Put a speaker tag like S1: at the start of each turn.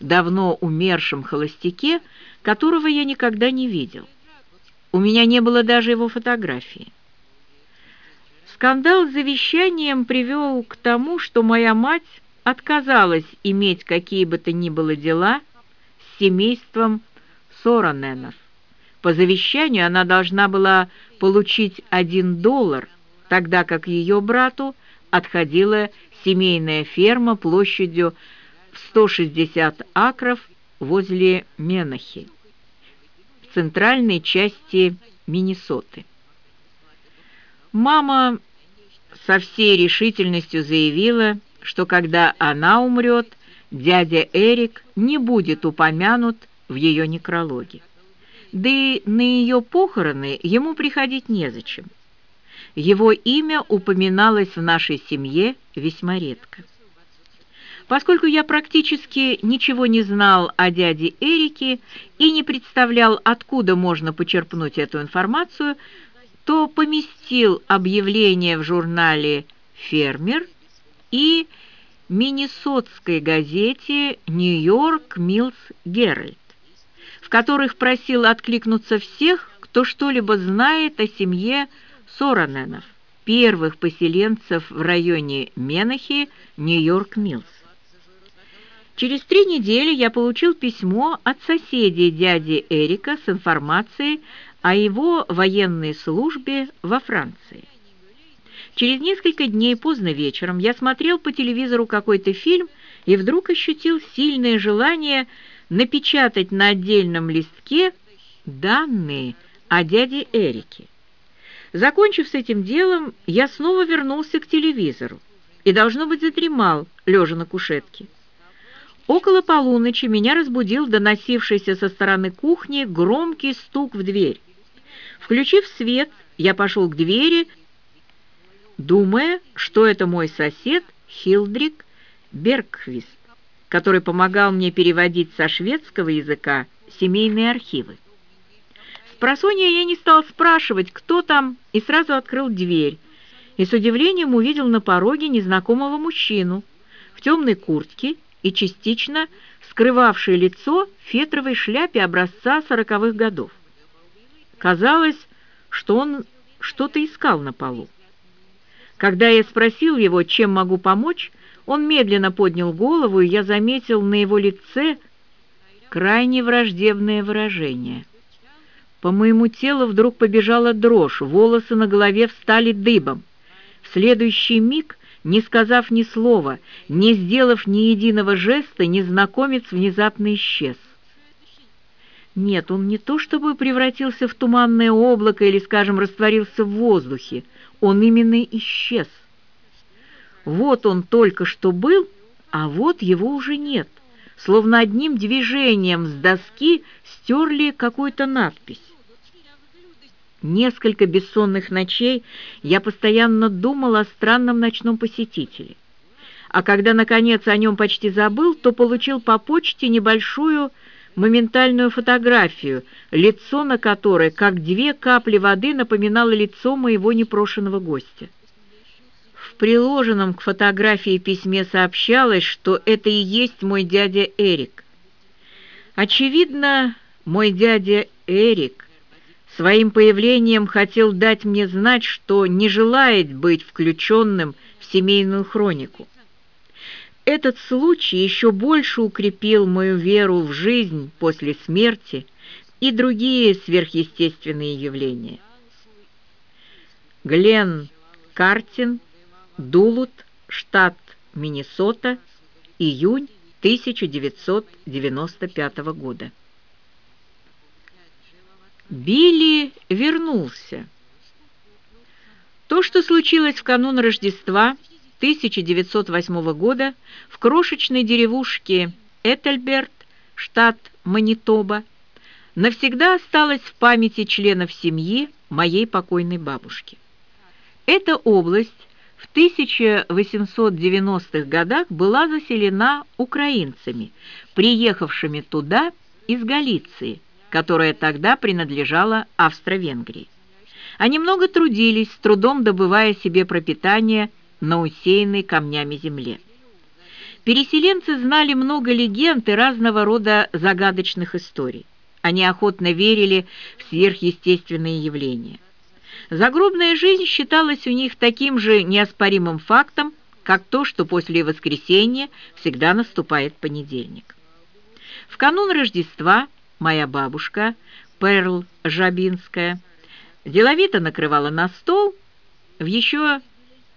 S1: давно умершем холостяке, которого я никогда не видел. У меня не было даже его фотографии. Скандал с завещанием привел к тому, что моя мать отказалась иметь какие бы то ни было дела с семейством Сороненов. По завещанию она должна была получить один доллар, тогда как ее брату отходила семейная ферма площадью 160 акров возле Менахи, в центральной части Миннесоты. Мама со всей решительностью заявила, что когда она умрет, дядя Эрик не будет упомянут в ее некрологе. Да и на ее похороны ему приходить незачем. Его имя упоминалось в нашей семье весьма редко. Поскольку я практически ничего не знал о дяде Эрике и не представлял, откуда можно почерпнуть эту информацию, то поместил объявление в журнале «Фермер» и Миннесотской газете «Нью-Йорк Милс Геральт», в которых просил откликнуться всех, кто что-либо знает о семье Сороненов, первых поселенцев в районе Менахи, Нью-Йорк Милс. Через три недели я получил письмо от соседей дяди Эрика с информацией о его военной службе во Франции. Через несколько дней поздно вечером я смотрел по телевизору какой-то фильм и вдруг ощутил сильное желание напечатать на отдельном листке данные о дяде Эрике. Закончив с этим делом, я снова вернулся к телевизору и, должно быть, задремал, лежа на кушетке. Около полуночи меня разбудил доносившийся со стороны кухни громкий стук в дверь. Включив свет, я пошел к двери, думая, что это мой сосед Хилдрик Бергквист, который помогал мне переводить со шведского языка семейные архивы. С просонья я не стал спрашивать, кто там, и сразу открыл дверь, и с удивлением увидел на пороге незнакомого мужчину в темной куртке и частично скрывавшее лицо в фетровой шляпе образца сороковых годов. Казалось, что он что-то искал на полу. Когда я спросил его, чем могу помочь, он медленно поднял голову, и я заметил на его лице крайне враждебное выражение. По моему телу вдруг побежала дрожь, волосы на голове встали дыбом. В следующий миг не сказав ни слова, не сделав ни единого жеста, незнакомец внезапно исчез. Нет, он не то чтобы превратился в туманное облако или, скажем, растворился в воздухе, он именно исчез. Вот он только что был, а вот его уже нет, словно одним движением с доски стерли какую-то надпись. Несколько бессонных ночей я постоянно думал о странном ночном посетителе. А когда, наконец, о нем почти забыл, то получил по почте небольшую моментальную фотографию, лицо на которой, как две капли воды, напоминало лицо моего непрошенного гостя. В приложенном к фотографии письме сообщалось, что это и есть мой дядя Эрик. Очевидно, мой дядя Эрик Своим появлением хотел дать мне знать, что не желает быть включенным в семейную хронику. Этот случай еще больше укрепил мою веру в жизнь после смерти и другие сверхъестественные явления. Глен Картин, Дулут, штат Миннесота, июнь 1995 года. Билли вернулся. То, что случилось в канун Рождества 1908 года в крошечной деревушке Этельберт, штат Манитоба, навсегда осталось в памяти членов семьи моей покойной бабушки. Эта область в 1890-х годах была заселена украинцами, приехавшими туда из Галиции, которая тогда принадлежала Австро-Венгрии. Они много трудились, с трудом добывая себе пропитание на усеянной камнями земле. Переселенцы знали много легенд и разного рода загадочных историй. Они охотно верили в сверхъестественные явления. Загробная жизнь считалась у них таким же неоспоримым фактом, как то, что после воскресенья всегда наступает понедельник. В канун Рождества моя бабушка, Перл Жабинская, деловито накрывала на стол в еще